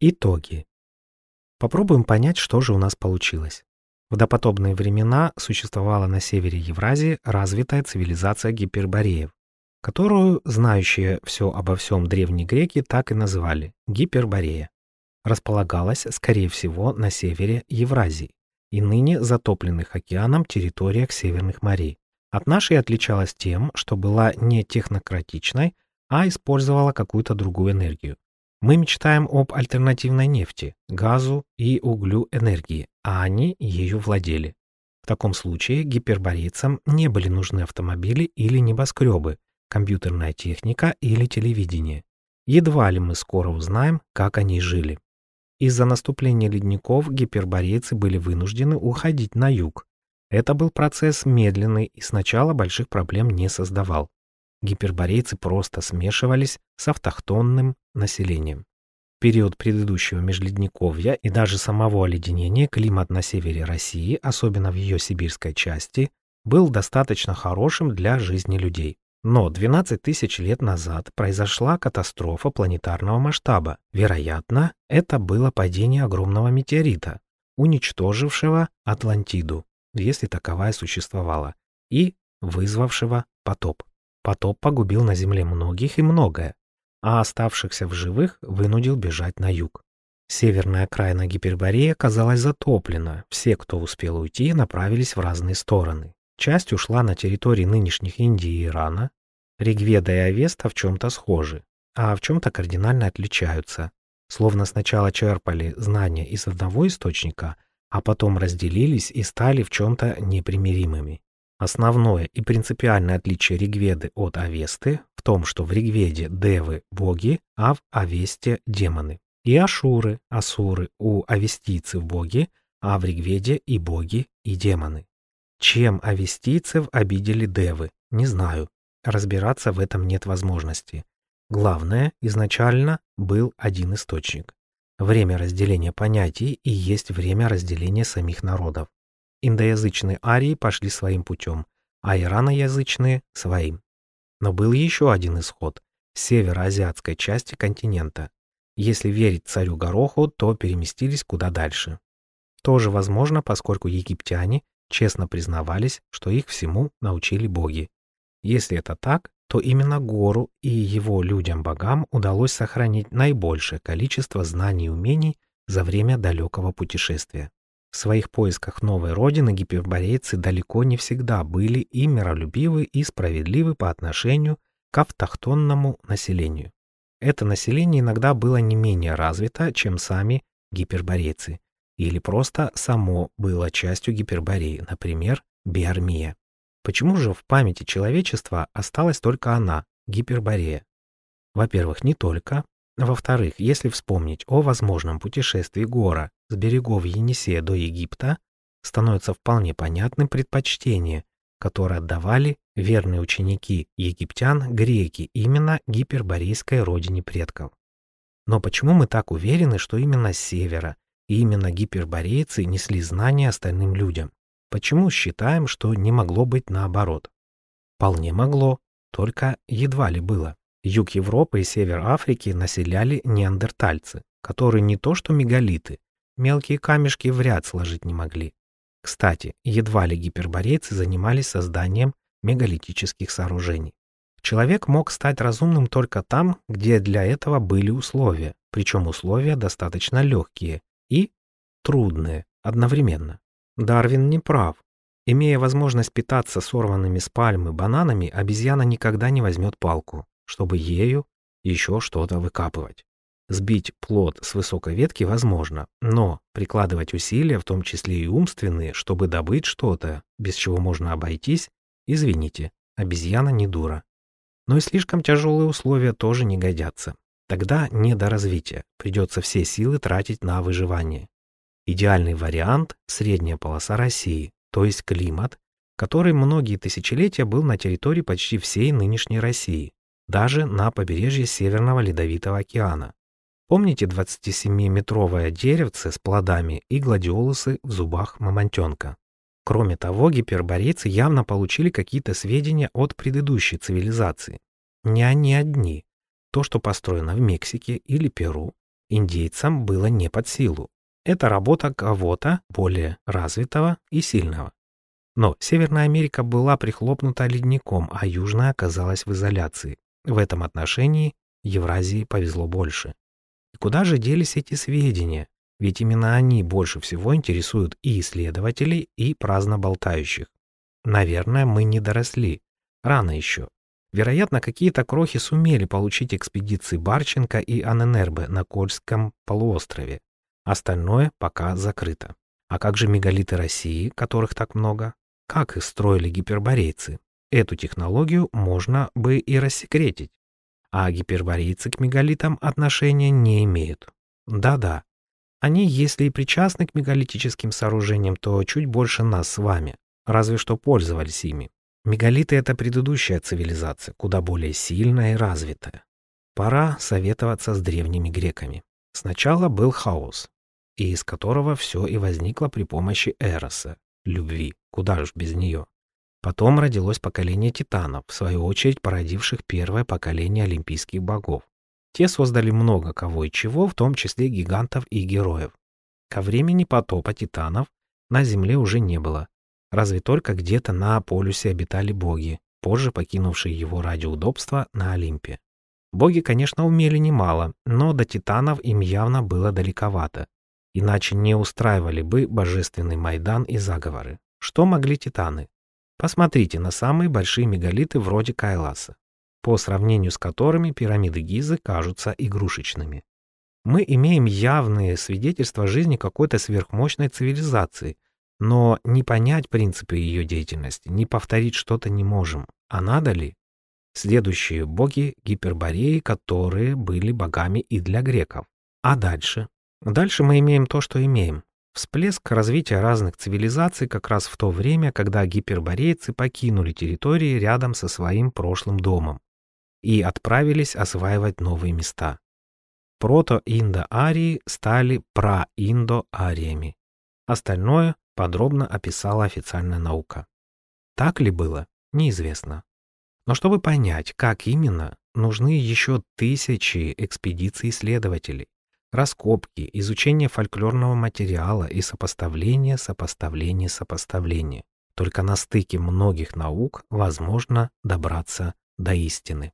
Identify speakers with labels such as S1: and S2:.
S1: Итоги. Попробуем понять, что же у нас получилось. В допотопные времена существовала на севере Евразии развитая цивилизация гипербореев, которую знающие все обо всем древние греки так и называли – Гиперборея. Располагалась, скорее всего, на севере Евразии и ныне затопленных океаном территориях северных морей. От нашей отличалась тем, что была не технократичной, а использовала какую-то другую энергию. Мы мечтаем об альтернативной нефти, газу и углю энергии, а они ею владели. В таком случае гиперборейцам не были нужны автомобили или небоскребы, компьютерная техника или телевидение. Едва ли мы скоро узнаем, как они жили. Из-за наступления ледников гиперборейцы были вынуждены уходить на юг. Это был процесс медленный и сначала больших проблем не создавал гиперборейцы просто смешивались с автохтонным населением. В период предыдущего межледниковья и даже самого оледенения климат на севере России, особенно в ее сибирской части, был достаточно хорошим для жизни людей. Но 12 тысяч лет назад произошла катастрофа планетарного масштаба. Вероятно, это было падение огромного метеорита, уничтожившего Атлантиду, если таковая существовала, и вызвавшего потоп. Потоп погубил на земле многих и многое, а оставшихся в живых вынудил бежать на юг. Северная окраина Гипербореи оказалась затоплена, все, кто успел уйти, направились в разные стороны. Часть ушла на территории нынешних Индии и Ирана. Ригведа и Авеста в чем-то схожи, а в чем-то кардинально отличаются. Словно сначала черпали знания из одного источника, а потом разделились и стали в чем-то непримиримыми. Основное и принципиальное отличие Ригведы от Авесты в том, что в Ригведе девы – боги, а в Авесте – демоны. И Ашуры, Асуры у авестийцев боги, а в Ригведе и боги, и демоны. Чем авестийцев обидели девы, не знаю. Разбираться в этом нет возможности. Главное, изначально был один источник. Время разделения понятий и есть время разделения самих народов. Индоязычные арии пошли своим путем, а ираноязычные – своим. Но был еще один исход – североазиатской части континента. Если верить царю Гороху, то переместились куда дальше. Тоже возможно, поскольку египтяне честно признавались, что их всему научили боги. Если это так, то именно Гору и его людям-богам удалось сохранить наибольшее количество знаний и умений за время далекого путешествия. В своих поисках новой родины гиперборейцы далеко не всегда были и миролюбивы, и справедливы по отношению к автохтонному населению. Это население иногда было не менее развито, чем сами гиперборейцы, или просто само было частью гипербореи, например, биармия. Почему же в памяти человечества осталась только она, гиперборея? Во-первых, не только, во-вторых, если вспомнить о возможном путешествии Гора с берегов Енисея до Египта, становится вполне понятным предпочтение, которое отдавали верные ученики египтян греки именно гиперборейской родине предков. Но почему мы так уверены, что именно с севера и именно гиперборейцы несли знания остальным людям? Почему считаем, что не могло быть наоборот? Вполне могло, только едва ли было. Юг Европы и север Африки населяли неандертальцы, которые не то что мегалиты, мелкие камешки в ряд сложить не могли. Кстати, едва ли гиперборейцы занимались созданием мегалитических сооружений. Человек мог стать разумным только там, где для этого были условия, причем условия достаточно легкие и трудные одновременно. Дарвин не прав. Имея возможность питаться сорванными с пальмы бананами, обезьяна никогда не возьмет палку чтобы ею еще что-то выкапывать. Сбить плод с высокой ветки возможно, но прикладывать усилия, в том числе и умственные, чтобы добыть что-то, без чего можно обойтись, извините, обезьяна не дура. Но и слишком тяжелые условия тоже не годятся. Тогда не до развития, придется все силы тратить на выживание. Идеальный вариант – средняя полоса России, то есть климат, который многие тысячелетия был на территории почти всей нынешней России, даже на побережье Северного Ледовитого океана. Помните 27-метровое деревце с плодами и гладиолусы в зубах мамонтенка? Кроме того, гиперборейцы явно получили какие-то сведения от предыдущей цивилизации. Не они одни. То, что построено в Мексике или Перу, индейцам было не под силу. Это работа кого-то более развитого и сильного. Но Северная Америка была прихлопнута ледником, а Южная оказалась в изоляции. В этом отношении Евразии повезло больше. И куда же делись эти сведения? Ведь именно они больше всего интересуют и исследователей, и праздно болтающих. Наверное, мы не доросли. Рано еще. Вероятно, какие-то крохи сумели получить экспедиции Барченко и Аненербе на Кольском полуострове. Остальное пока закрыто. А как же мегалиты России, которых так много? Как их строили гиперборейцы? Эту технологию можно бы и рассекретить. А гиперборейцы к мегалитам отношения не имеют. Да-да, они, если и причастны к мегалитическим сооружениям, то чуть больше нас с вами, разве что пользовались ими. Мегалиты — это предыдущая цивилизация, куда более сильная и развитая. Пора советоваться с древними греками. Сначала был хаос, из которого все и возникло при помощи Эроса, любви, куда ж без нее. Потом родилось поколение титанов, в свою очередь породивших первое поколение олимпийских богов. Те создали много кого и чего, в том числе гигантов и героев. Ко времени потопа титанов на Земле уже не было. Разве только где-то на полюсе обитали боги, позже покинувшие его ради удобства на Олимпе. Боги, конечно, умели немало, но до титанов им явно было далековато. Иначе не устраивали бы божественный Майдан и заговоры. Что могли титаны? Посмотрите на самые большие мегалиты вроде Кайласа по сравнению с которыми пирамиды Гизы кажутся игрушечными. Мы имеем явные свидетельства жизни какой-то сверхмощной цивилизации, но не понять принципы ее деятельности, не повторить что-то не можем. А надо ли? Следующие боги — гипербореи, которые были богами и для греков. А дальше? Дальше мы имеем то, что имеем. Всплеск развития разных цивилизаций как раз в то время, когда гиперборейцы покинули территории рядом со своим прошлым домом и отправились осваивать новые места. Прото-индо-арии стали пра-индо-ариями. Остальное подробно описала официальная наука. Так ли было, неизвестно. Но чтобы понять, как именно, нужны еще тысячи экспедиций исследователей, раскопки, изучение фольклорного материала и сопоставление, сопоставление, сопоставление. Только на стыке многих наук возможно добраться до истины.